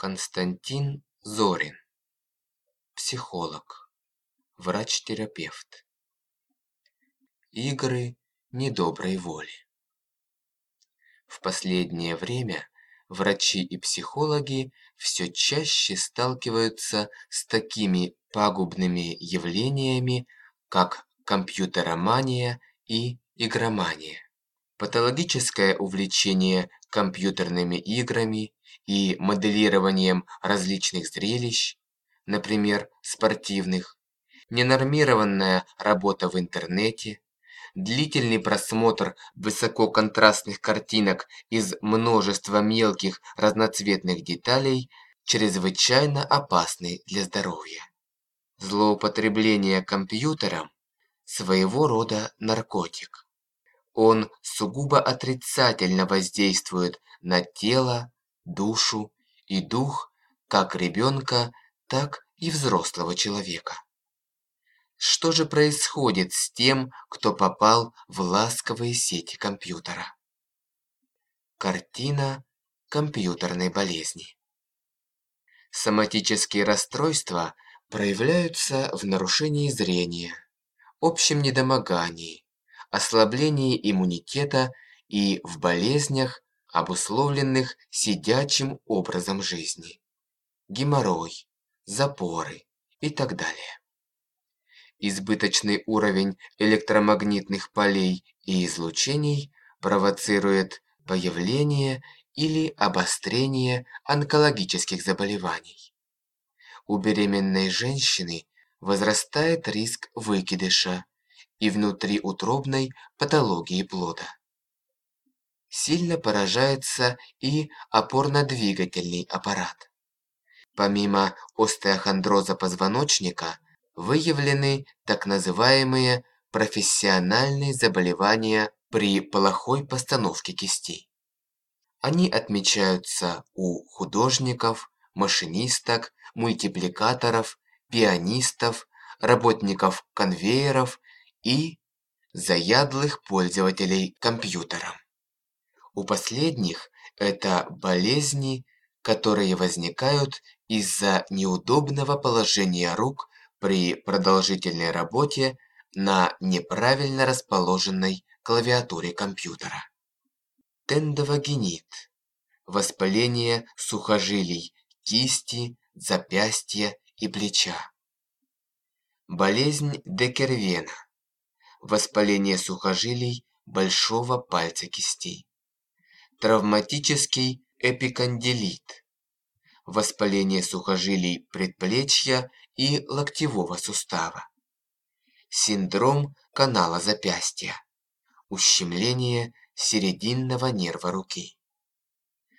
Константин Зорин. Психолог. Врач-терапевт. Игры недоброй воли. В последнее время врачи и психологи все чаще сталкиваются с такими пагубными явлениями, как компьютеромания и игромания. Патологическое увлечение компьютерными играми и моделированием различных зрелищ, например, спортивных, ненормированная работа в интернете, длительный просмотр высококонтрастных картинок из множества мелких разноцветных деталей чрезвычайно опасны для здоровья. Злоупотребление компьютером – своего рода наркотик он сугубо отрицательно воздействует на тело, душу и дух как ребенка, так и взрослого человека. Что же происходит с тем, кто попал в ласковые сети компьютера? Картина компьютерной болезни. Соматические расстройства проявляются в нарушении зрения, общем недомогании, ослаблении иммунитета и в болезнях, обусловленных сидячим образом жизни. Геморрой, запоры и так далее. Избыточный уровень электромагнитных полей и излучений провоцирует появление или обострение онкологических заболеваний. У беременной женщины возрастает риск выкидыша и внутриутробной патологии плода. Сильно поражается и опорно-двигательный аппарат. Помимо остеохондроза позвоночника, выявлены так называемые профессиональные заболевания при плохой постановке кистей. Они отмечаются у художников, машинисток, мультипликаторов, пианистов, работников конвейеров и заядлых пользователей компьютером. У последних это болезни, которые возникают из-за неудобного положения рук при продолжительной работе на неправильно расположенной клавиатуре компьютера. Тендовагенит – воспаление сухожилий кисти, запястья и плеча. Болезнь Декервена – воспаление сухожилий большого пальца кистей. Травматический эпикондилит, воспаление сухожилий предплечья и локтевого сустава. Синдром канала запястья, ущемление серединного нерва руки.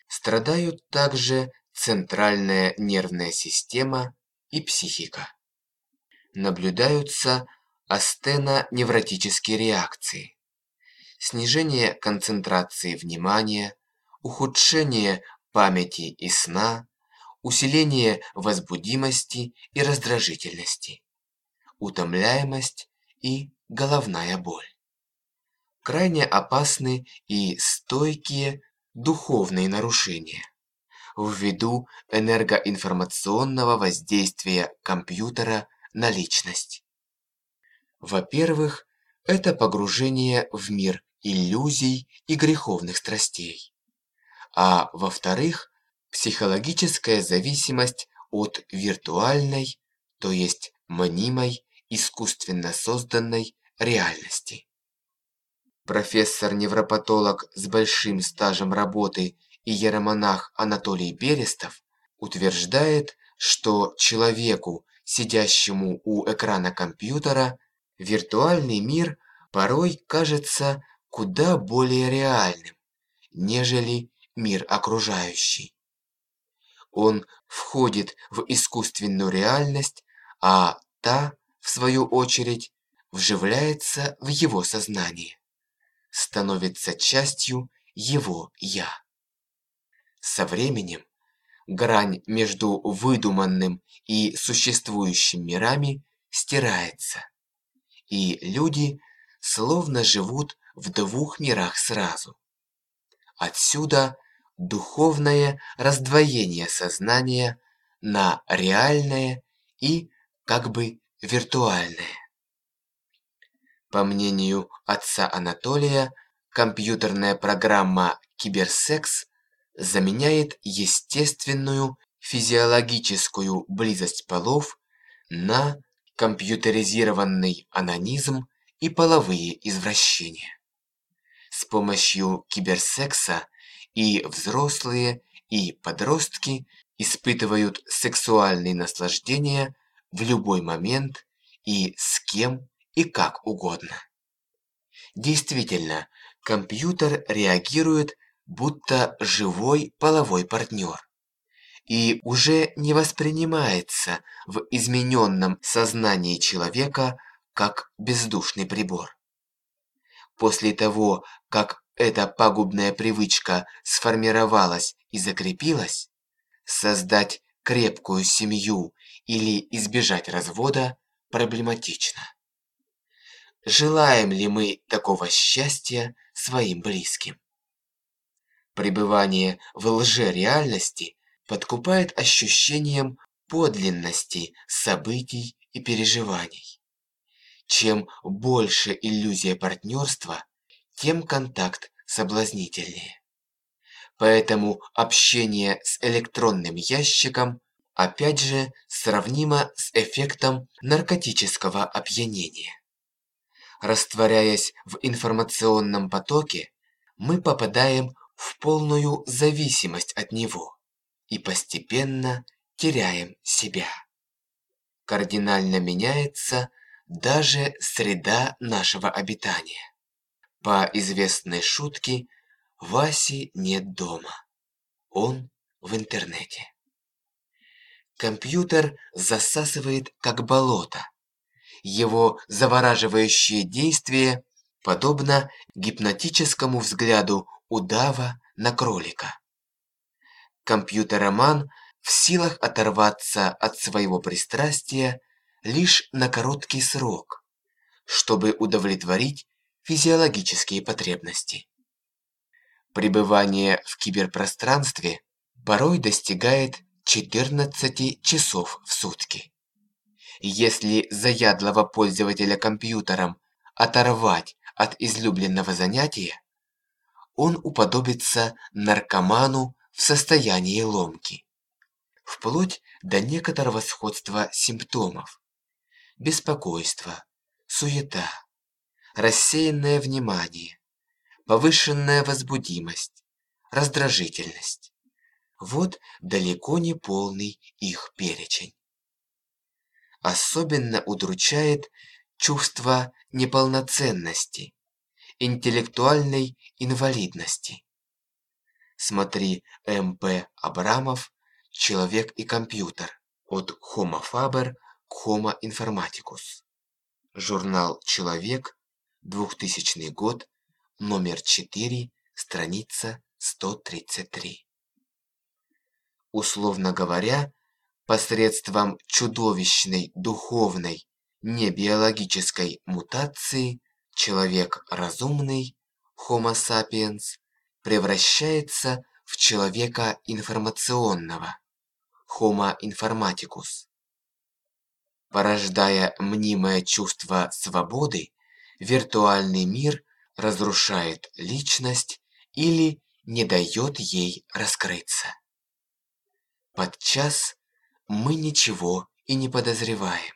Страдают также центральная нервная система и психика. Наблюдаются астеноневротические реакции, снижение концентрации внимания, ухудшение памяти и сна, усиление возбудимости и раздражительности, утомляемость и головная боль. Крайне опасны и стойкие духовные нарушения ввиду энергоинформационного воздействия компьютера на личность. Во-первых, это погружение в мир иллюзий и греховных страстей. А во-вторых, психологическая зависимость от виртуальной, то есть мнимой, искусственно созданной реальности. Профессор-невропатолог с большим стажем работы и иеромонах Анатолий Берестов утверждает, что человеку, сидящему у экрана компьютера, виртуальный мир порой кажется куда более реальным, нежели мир окружающий. Он входит в искусственную реальность, а та, в свою очередь, вживляется в его сознание, становится частью его «я». Со временем грань между выдуманным и существующим мирами стирается и люди словно живут в двух мирах сразу. Отсюда духовное раздвоение сознания на реальное и как бы виртуальное. По мнению отца Анатолия, компьютерная программа «Киберсекс» заменяет естественную физиологическую близость полов на компьютеризированный анонизм и половые извращения. С помощью киберсекса и взрослые, и подростки испытывают сексуальные наслаждения в любой момент и с кем и как угодно. Действительно, компьютер реагирует будто живой половой партнер и уже не воспринимается в измененном сознании человека как бездушный прибор. После того, как эта пагубная привычка сформировалась и закрепилась, создать крепкую семью или избежать развода проблематично. Желаем ли мы такого счастья своим близким? Пребывание в лжереальности подкупает ощущением подлинности событий и переживаний. Чем больше иллюзия партнерства, тем контакт соблазнительнее. Поэтому общение с электронным ящиком опять же сравнимо с эффектом наркотического опьянения. Растворяясь в информационном потоке, мы попадаем в полную зависимость от него и постепенно теряем себя. Кардинально меняется даже среда нашего обитания. По известной шутке, Васи нет дома. Он в интернете. Компьютер засасывает как болото. Его завораживающее действие подобно гипнотическому взгляду удава на кролика компьютероман в силах оторваться от своего пристрастия лишь на короткий срок, чтобы удовлетворить физиологические потребности. Пребывание в киберпространстве порой достигает 14 часов в сутки. Если заядлого пользователя компьютером оторвать от излюбленного занятия, он уподобится наркоману в состоянии ломки. Вплоть до некоторого сходства симптомов. Беспокойство, суета, рассеянное внимание, повышенная возбудимость, раздражительность. Вот далеко не полный их перечень. Особенно удручает чувство неполноценности, интеллектуальной инвалидности. Смотри М.П. Абрамов «Человек и компьютер. От Homo Faber Homo Informaticus». Журнал «Человек», 2000 год, номер 4, страница 133. Условно говоря, посредством чудовищной духовной, небиологической мутации человек разумный, Homo sapiens, превращается в человека информационного, Homo informaticus. Порождая мнимое чувство свободы, виртуальный мир разрушает личность или не дает ей раскрыться. Подчас мы ничего и не подозреваем.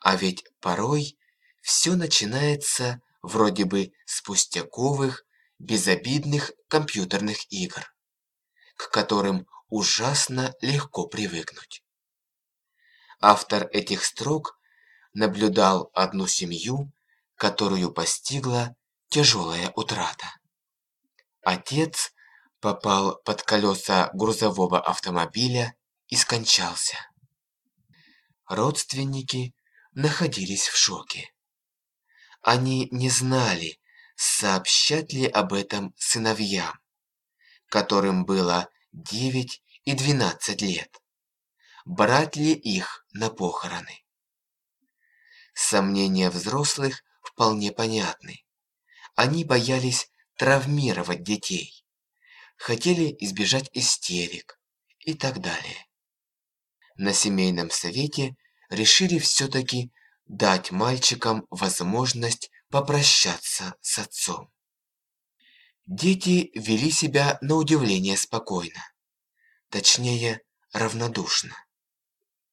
А ведь порой все начинается вроде бы с пустяковых безобидных компьютерных игр, к которым ужасно легко привыкнуть. Автор этих строк наблюдал одну семью, которую постигла тяжелая утрата. Отец попал под колеса грузового автомобиля и скончался. Родственники находились в шоке. Они не знали, сообщать ли об этом сыновьям, которым было 9 и 12 лет, брать ли их на похороны. Сомнения взрослых вполне понятны. Они боялись травмировать детей. хотели избежать истерик и так далее. На семейном совете решили все-таки дать мальчикам возможность попрощаться с отцом. Дети вели себя на удивление спокойно, точнее, равнодушно.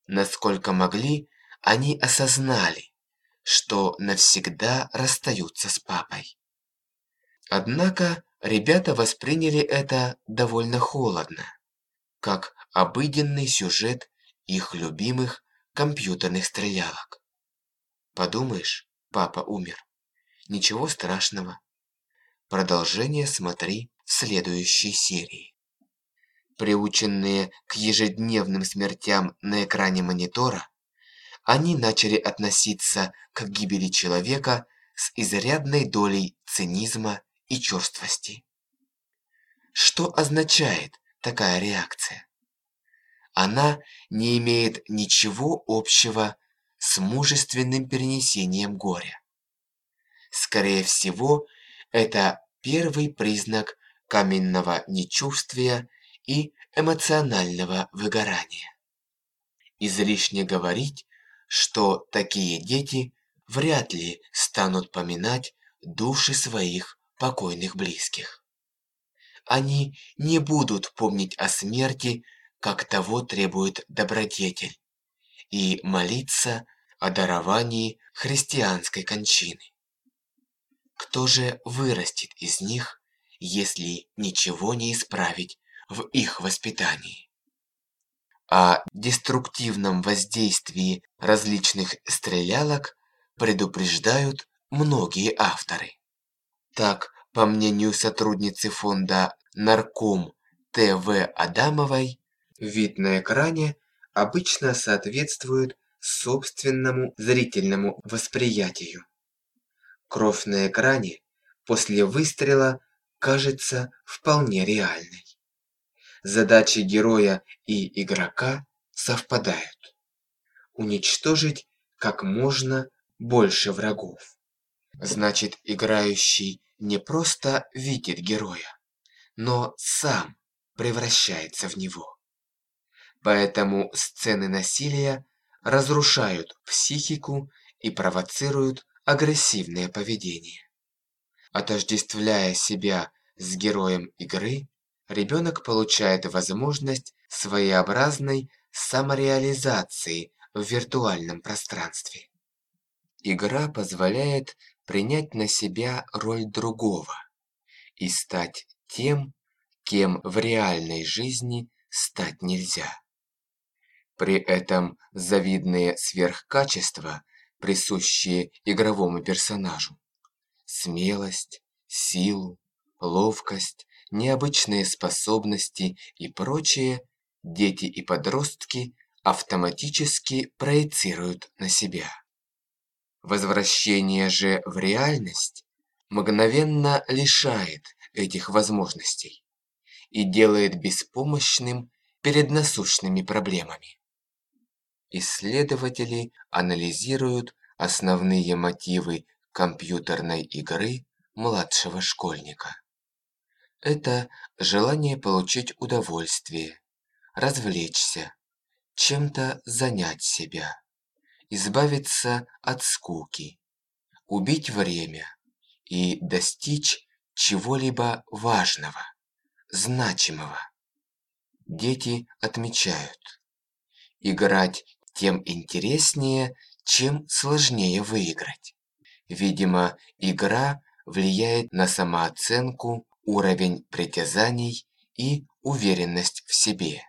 Насколько могли, они осознали, что навсегда расстаются с папой. Однако ребята восприняли это довольно холодно, как обыденный сюжет их любимых компьютерных стрелялок. Подумаешь, папа умер. Ничего страшного. Продолжение смотри в следующей серии. Приученные к ежедневным смертям на экране монитора, они начали относиться к гибели человека с изрядной долей цинизма и черствости. Что означает такая реакция? Она не имеет ничего общего с мужественным перенесением горя. Скорее всего, это первый признак каменного нечувствия и эмоционального выгорания. Излишне говорить, что такие дети вряд ли станут поминать души своих покойных близких. Они не будут помнить о смерти, как того требует добродетель, и молиться о даровании христианской кончины. Кто же вырастет из них, если ничего не исправить в их воспитании? О деструктивном воздействии различных стрелялок предупреждают многие авторы. Так, по мнению сотрудницы фонда «Нарком» Т.В. Адамовой, вид на экране обычно соответствует собственному зрительному восприятию. Кровь на экране после выстрела кажется вполне реальной. Задачи героя и игрока совпадают. Уничтожить как можно больше врагов. Значит, играющий не просто видит героя, но сам превращается в него. Поэтому сцены насилия разрушают психику и провоцируют агрессивное поведение. Отождествляя себя с героем игры, ребенок получает возможность своеобразной самореализации в виртуальном пространстве. Игра позволяет принять на себя роль другого и стать тем, кем в реальной жизни стать нельзя. При этом завидные сверхкачества присущие игровому персонажу. Смелость, силу, ловкость, необычные способности и прочее дети и подростки автоматически проецируют на себя. Возвращение же в реальность мгновенно лишает этих возможностей и делает беспомощным перед насущными проблемами. Исследователи анализируют основные мотивы компьютерной игры младшего школьника. Это желание получить удовольствие, развлечься, чем-то занять себя, избавиться от скуки, убить время и достичь чего-либо важного, значимого. Дети отмечают, играть тем интереснее, чем сложнее выиграть. Видимо, игра влияет на самооценку, уровень притязаний и уверенность в себе.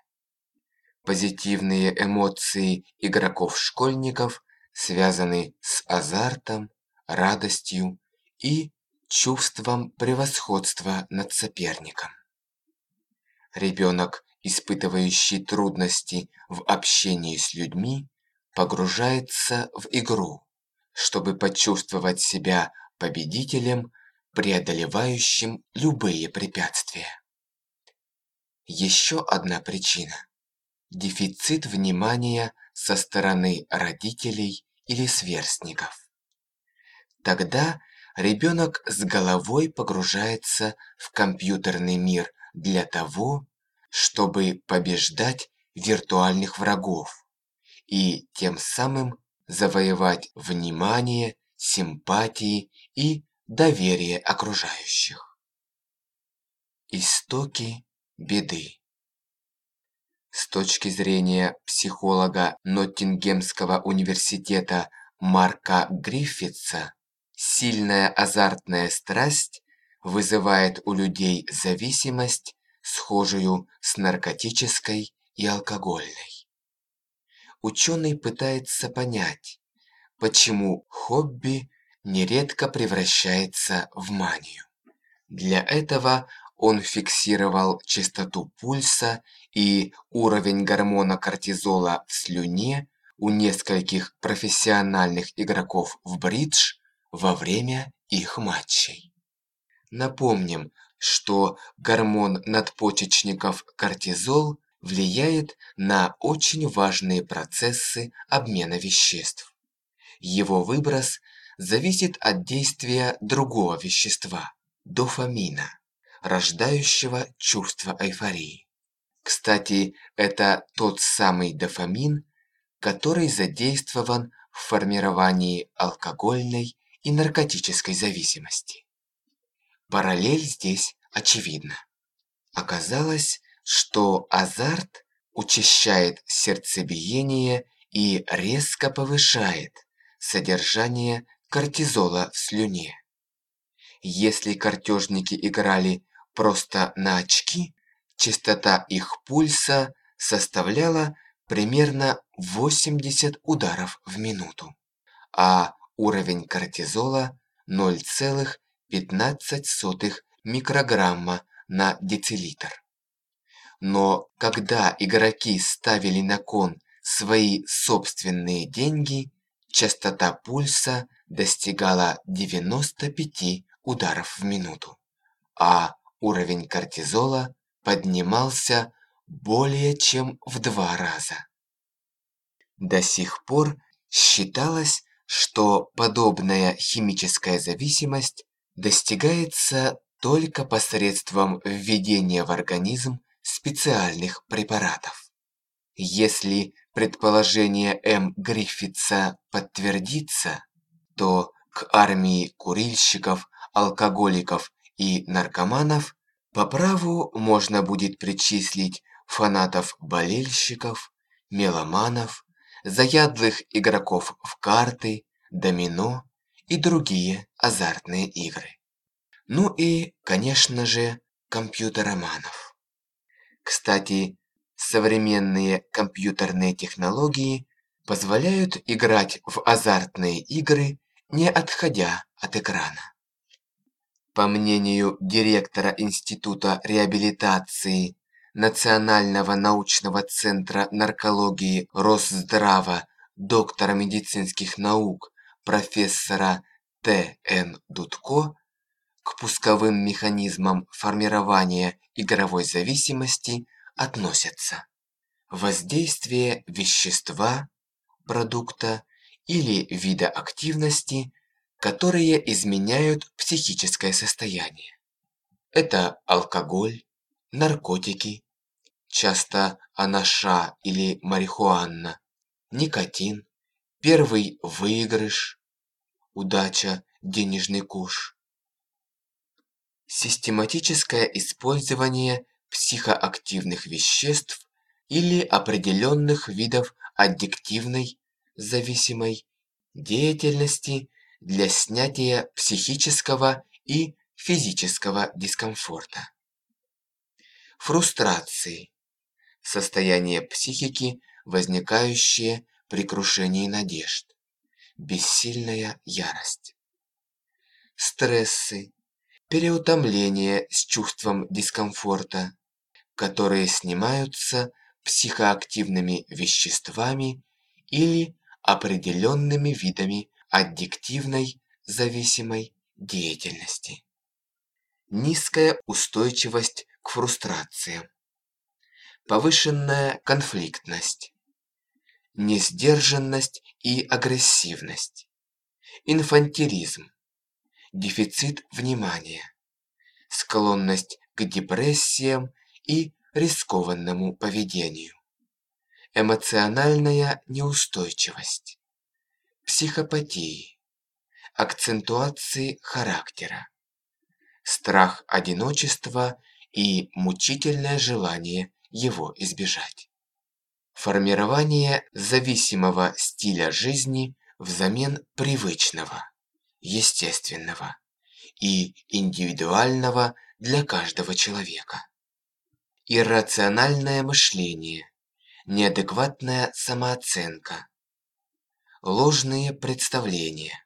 Позитивные эмоции игроков-школьников связаны с азартом, радостью и чувством превосходства над соперником. Ребенок испытывающий трудности в общении с людьми, погружается в игру, чтобы почувствовать себя победителем, преодолевающим любые препятствия. Еще одна причина – дефицит внимания со стороны родителей или сверстников. Тогда ребенок с головой погружается в компьютерный мир для того, чтобы побеждать виртуальных врагов и тем самым завоевать внимание, симпатии и доверие окружающих. Истоки беды С точки зрения психолога Ноттингемского университета Марка Гриффитса, сильная азартная страсть вызывает у людей зависимость, схожую с наркотической и алкогольной. Ученый пытается понять, почему хобби нередко превращается в манию. Для этого он фиксировал частоту пульса и уровень гормона кортизола в слюне у нескольких профессиональных игроков в бридж во время их матчей. Напомним, что гормон надпочечников кортизол влияет на очень важные процессы обмена веществ. Его выброс зависит от действия другого вещества – дофамина, рождающего чувство эйфории. Кстати, это тот самый дофамин, который задействован в формировании алкогольной и наркотической зависимости. Параллель здесь очевидна. Оказалось, что азарт учащает сердцебиение и резко повышает содержание кортизола в слюне. Если картежники играли просто на очки, частота их пульса составляла примерно 80 ударов в минуту, а уровень кортизола 0,15 микрограмма на децилитр. Но когда игроки ставили на кон свои собственные деньги, частота пульса достигала 95 ударов в минуту, а уровень кортизола поднимался более чем в два раза. До сих пор считалось, что подобная химическая зависимость достигается только посредством введения в организм специальных препаратов. Если предположение М. Гриффитса подтвердится, то к армии курильщиков, алкоголиков и наркоманов по праву можно будет причислить фанатов-болельщиков, меломанов, заядлых игроков в карты, домино и другие азартные игры. Ну и, конечно же, компьютероманов. Кстати, современные компьютерные технологии позволяют играть в азартные игры, не отходя от экрана. По мнению директора Института реабилитации Национального научного центра наркологии Росздрава, доктора медицинских наук, профессора Т.Н. Дудко, к пусковым механизмам формирования игровой зависимости относятся воздействие вещества, продукта или вида активности, которые изменяют психическое состояние. Это алкоголь, наркотики, часто анаша или марихуана, никотин, первый выигрыш, удача, денежный куш, систематическое использование психоактивных веществ или определенных видов аддиктивной, зависимой деятельности для снятия психического и физического дискомфорта. Фрустрации – состояние психики, возникающее при крушении надежд, бессильная ярость. Стрессы переутомление с чувством дискомфорта, которые снимаются психоактивными веществами или определенными видами аддиктивной зависимой деятельности. Низкая устойчивость к фрустрациям. Повышенная конфликтность. Несдержанность и агрессивность. Инфантилизм дефицит внимания, склонность к депрессиям и рискованному поведению, эмоциональная неустойчивость, психопатии, акцентуации характера, страх одиночества и мучительное желание его избежать. Формирование зависимого стиля жизни взамен привычного, естественного и индивидуального для каждого человека. Иррациональное мышление, неадекватная самооценка, ложные представления,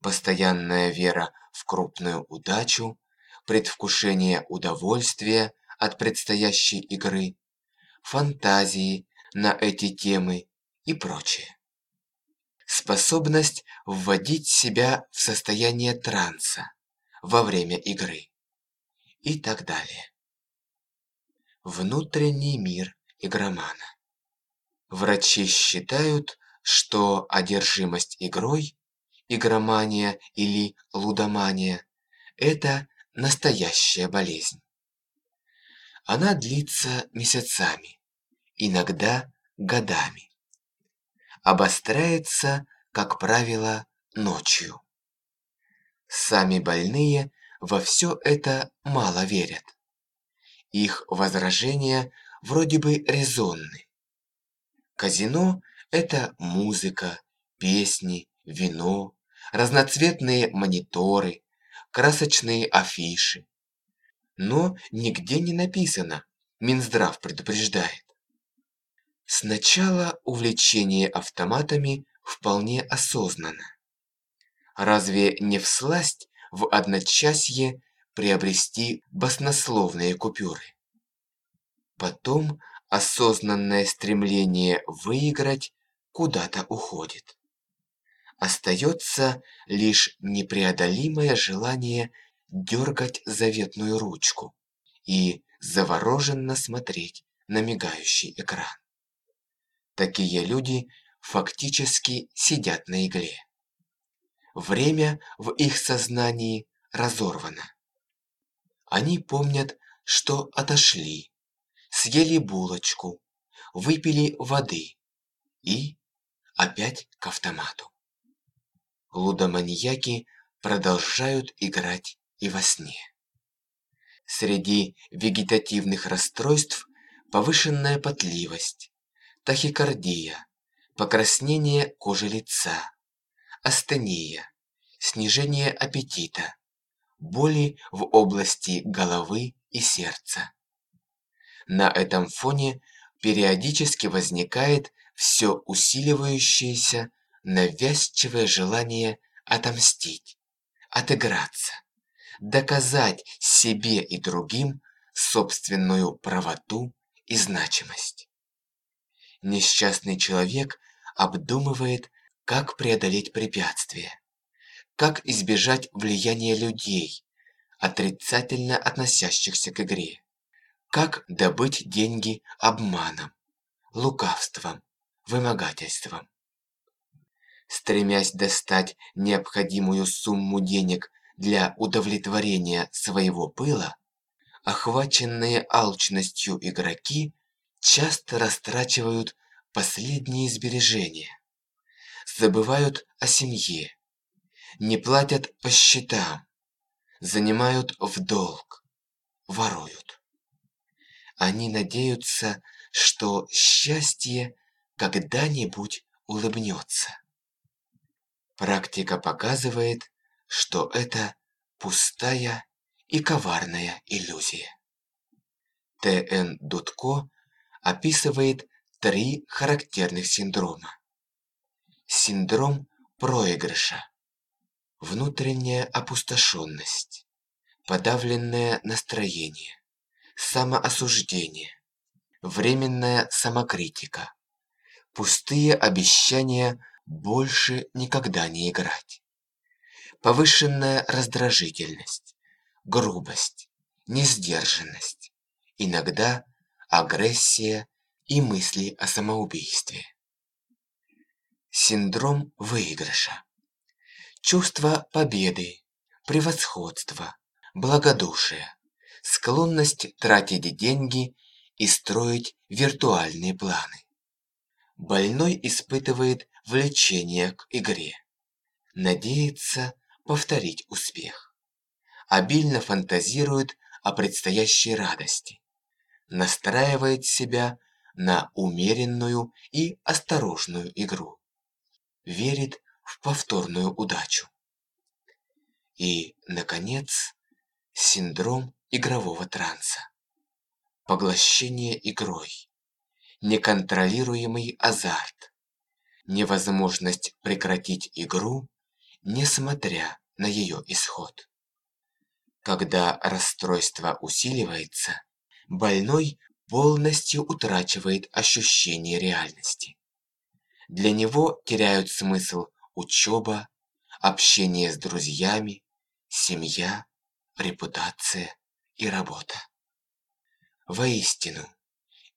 постоянная вера в крупную удачу, предвкушение удовольствия от предстоящей игры, фантазии на эти темы и прочее. Способность вводить себя в состояние транса во время игры и так далее. Внутренний мир игромана. Врачи считают, что одержимость игрой, игромания или лудомания – это настоящая болезнь. Она длится месяцами, иногда годами. Обостряется, как правило, ночью. Сами больные во все это мало верят. Их возражения вроде бы резонны. Казино – это музыка, песни, вино, разноцветные мониторы, красочные афиши. Но нигде не написано, Минздрав предупреждает. Сначала увлечение автоматами вполне осознанно. Разве не всласть в одночасье приобрести баснословные купюры? Потом осознанное стремление выиграть куда-то уходит. Остается лишь непреодолимое желание дергать заветную ручку и завороженно смотреть на мигающий экран. Такие люди фактически сидят на игле. Время в их сознании разорвано. Они помнят, что отошли, съели булочку, выпили воды и опять к автомату. Лудоманьяки продолжают играть и во сне. Среди вегетативных расстройств повышенная потливость, тахикардия, покраснение кожи лица, астения, снижение аппетита, боли в области головы и сердца. На этом фоне периодически возникает все усиливающееся навязчивое желание отомстить, отыграться, доказать себе и другим собственную правоту и значимость. Несчастный человек обдумывает, как преодолеть препятствия, как избежать влияния людей, отрицательно относящихся к игре, как добыть деньги обманом, лукавством, вымогательством. Стремясь достать необходимую сумму денег для удовлетворения своего пыла, охваченные алчностью игроки часто растрачивают последние сбережения, забывают о семье, не платят по счетам, занимают в долг, воруют. Они надеются, что счастье когда-нибудь улыбнется. Практика показывает, что это пустая и коварная иллюзия. Т.Н. Дудко описывает три характерных синдрома. Синдром проигрыша, внутренняя опустошенность, подавленное настроение, самоосуждение, временная самокритика, пустые обещания больше никогда не играть, повышенная раздражительность, грубость, несдержанность, иногда агрессия и мысли о самоубийстве. Синдром выигрыша. Чувство победы, превосходства, благодушие, склонность тратить деньги и строить виртуальные планы. Больной испытывает влечение к игре, надеется повторить успех, обильно фантазирует о предстоящей радости, настраивает себя на умеренную и осторожную игру, верит в повторную удачу. И, наконец, синдром игрового транса. Поглощение игрой, неконтролируемый азарт, невозможность прекратить игру, несмотря на ее исход. Когда расстройство усиливается, больной полностью утрачивает ощущение реальности. Для него теряют смысл учеба, общение с друзьями, семья, репутация и работа. Воистину,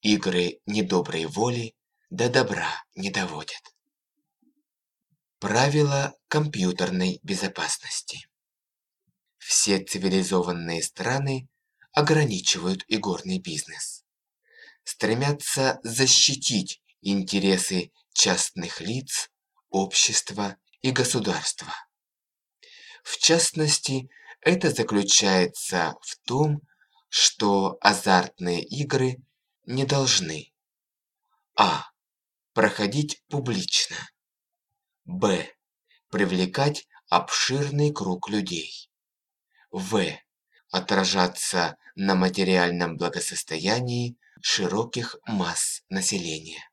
игры недоброй воли до добра не доводят. Правила компьютерной безопасности Все цивилизованные страны ограничивают игорный бизнес. Стремятся защитить интересы частных лиц, общества и государства. В частности, это заключается в том, что азартные игры не должны а. проходить публично, б. привлекать обширный круг людей, в. отражаться на материальном благосостоянии широких масс населения.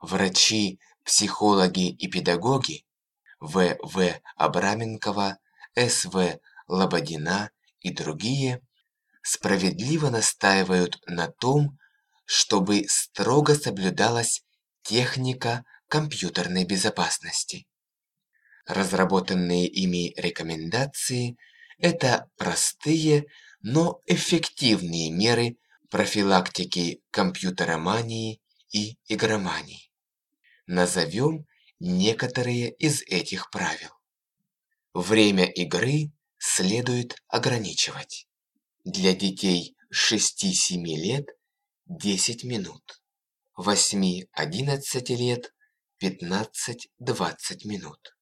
Врачи, психологи и педагоги В. В. Абраменкова, С. В. Лободина и другие справедливо настаивают на том, чтобы строго соблюдалась техника компьютерной безопасности. Разработанные ими рекомендации – это простые, но эффективные меры профилактики компьютеромании и игромании. Назовем некоторые из этих правил. Время игры следует ограничивать. Для детей 6-7 лет 10 минут, 8-11 лет 15-20 минут.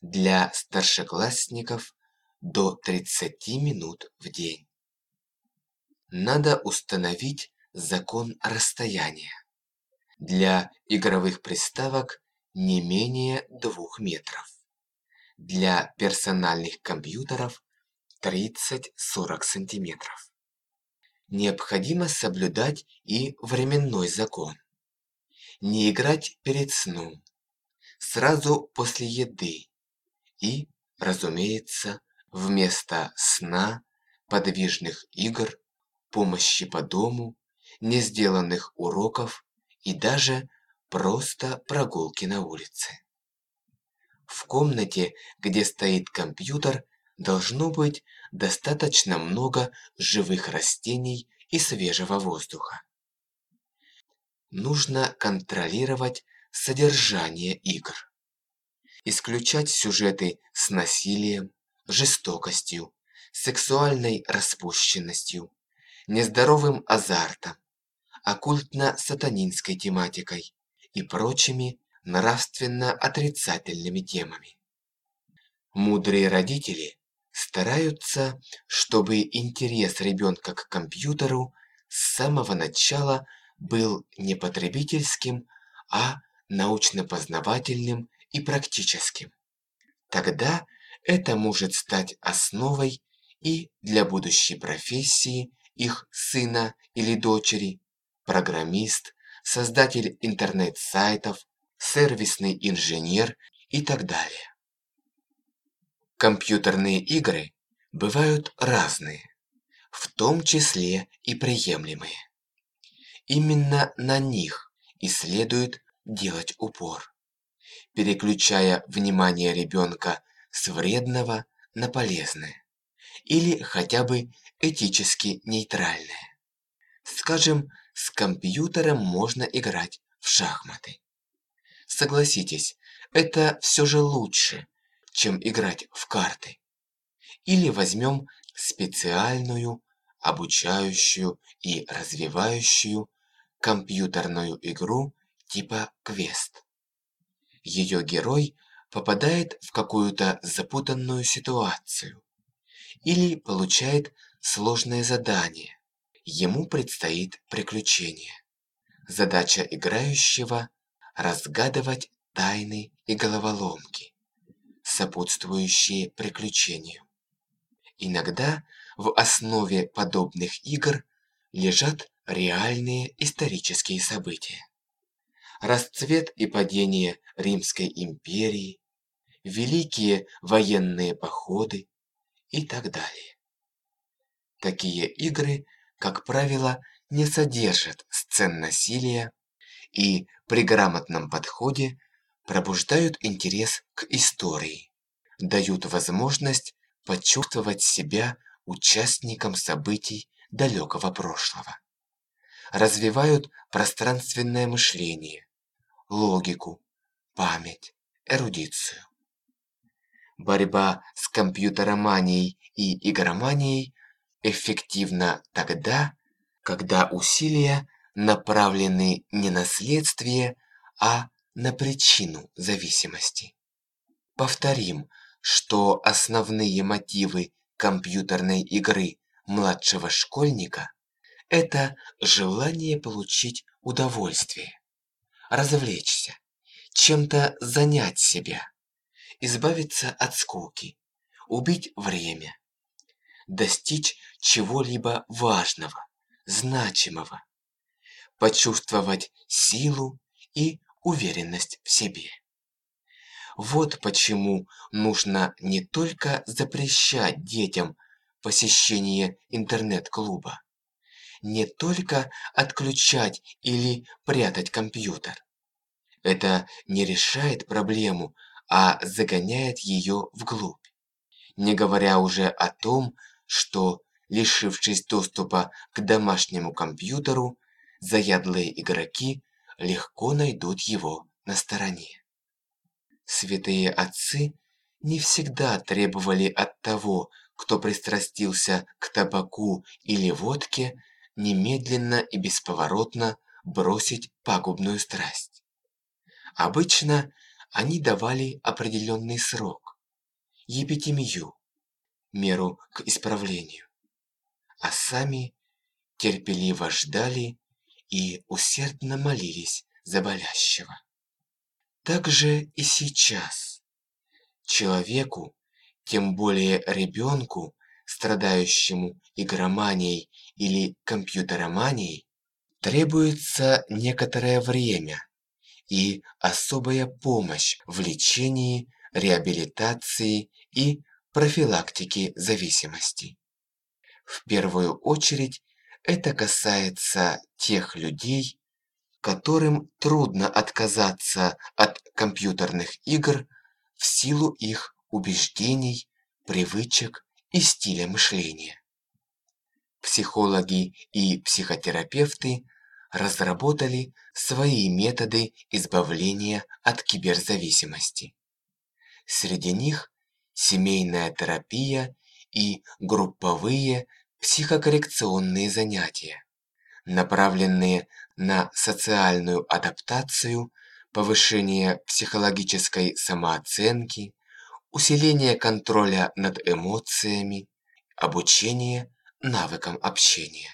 Для старшеклассников до 30 минут в день. Надо установить закон расстояния. Для игровых приставок не менее 2 метров. Для персональных компьютеров 30-40 сантиметров. Необходимо соблюдать и временной закон. Не играть перед сном, сразу после еды и, разумеется, вместо сна, подвижных игр, помощи по дому, не сделанных уроков и даже просто прогулки на улице. В комнате, где стоит компьютер, должно быть достаточно много живых растений и свежего воздуха. Нужно контролировать содержание игр. Исключать сюжеты с насилием, жестокостью, сексуальной распущенностью, нездоровым азартом, оккультно-сатанинской тематикой и прочими нравственно-отрицательными темами. Мудрые родители стараются, чтобы интерес ребенка к компьютеру с самого начала был не потребительским, а научно-познавательным и практическим. Тогда это может стать основой и для будущей профессии их сына или дочери, программист, создатель интернет-сайтов, сервисный инженер и так далее. Компьютерные игры бывают разные, в том числе и приемлемые. Именно на них и следует делать упор, переключая внимание ребенка с вредного на полезное или хотя бы этически нейтральное. Скажем, с компьютером можно играть в шахматы. Согласитесь, это все же лучше, чем играть в карты. Или возьмем специальную, обучающую и развивающую компьютерную игру типа квест. Ее герой попадает в какую-то запутанную ситуацию или получает сложное задание. Ему предстоит приключение. Задача играющего – разгадывать тайны и головоломки, сопутствующие приключению. Иногда в основе подобных игр лежат реальные исторические события. Расцвет и падение Римской империи, великие военные походы и так далее. Такие игры, как правило, не содержат сцен насилия и при грамотном подходе пробуждают интерес к истории, дают возможность почувствовать себя участником событий далекого прошлого. Развивают пространственное мышление, логику, память, эрудицию. Борьба с компьютероманией и игроманией эффективна тогда, когда усилия направлены не на следствие, а на причину зависимости. Повторим, что основные мотивы компьютерной игры младшего школьника – это желание получить удовольствие, развлечься, чем-то занять себя, избавиться от скуки, убить время, достичь чего-либо важного, значимого, почувствовать силу и уверенность в себе. Вот почему нужно не только запрещать детям посещение интернет-клуба, не только отключать или прятать компьютер. Это не решает проблему, а загоняет ее вглубь. Не говоря уже о том, что, лишившись доступа к домашнему компьютеру, заядлые игроки легко найдут его на стороне. Святые отцы не всегда требовали от того, кто пристрастился к табаку или водке, немедленно и бесповоротно бросить пагубную страсть. Обычно они давали определенный срок, епитемию, меру к исправлению, а сами терпеливо ждали и усердно молились за болящего. Так же и сейчас. Человеку, тем более ребенку, страдающему игроманией или компьютероманией, требуется некоторое время и особая помощь в лечении, реабилитации и профилактике зависимости. В первую очередь это касается тех людей, которым трудно отказаться от компьютерных игр в силу их убеждений, привычек и стиля мышления. Психологи и психотерапевты разработали свои методы избавления от киберзависимости. Среди них семейная терапия и групповые психокоррекционные занятия, направленные на социальную адаптацию, повышение психологической самооценки, усиление контроля над эмоциями, обучение навыкам общения.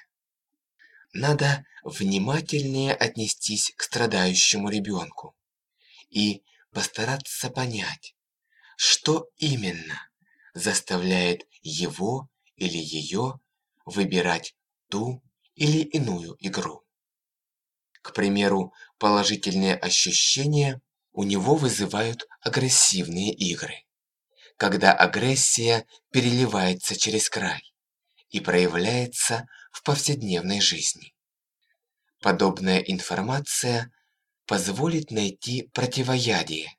Надо внимательнее отнестись к страдающему ребенку и постараться понять, что именно заставляет его или ее выбирать ту или иную игру. К примеру, положительные ощущения у него вызывают агрессивные игры, когда агрессия переливается через край и проявляется в повседневной жизни. Подобная информация позволит найти противоядие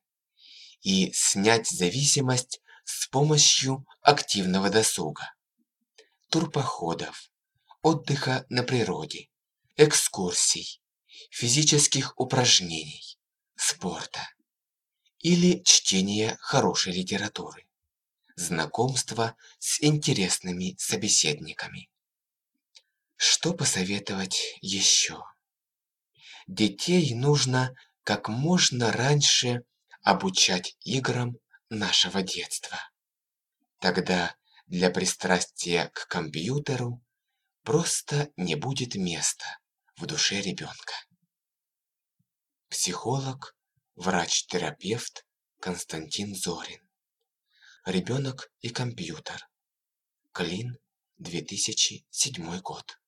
и снять зависимость с помощью активного досуга, турпоходов, отдыха на природе, экскурсий, физических упражнений, спорта или чтения хорошей литературы. знакомство с интересными собеседниками. Что посоветовать еще? Детей нужно как можно раньше обучать играм нашего детства. Тогда для пристрастия к компьютеру просто не будет места в душе ребенка. Психолог, врач-терапевт Константин Зорин. Ребенок и компьютер. Клин, 2007 год.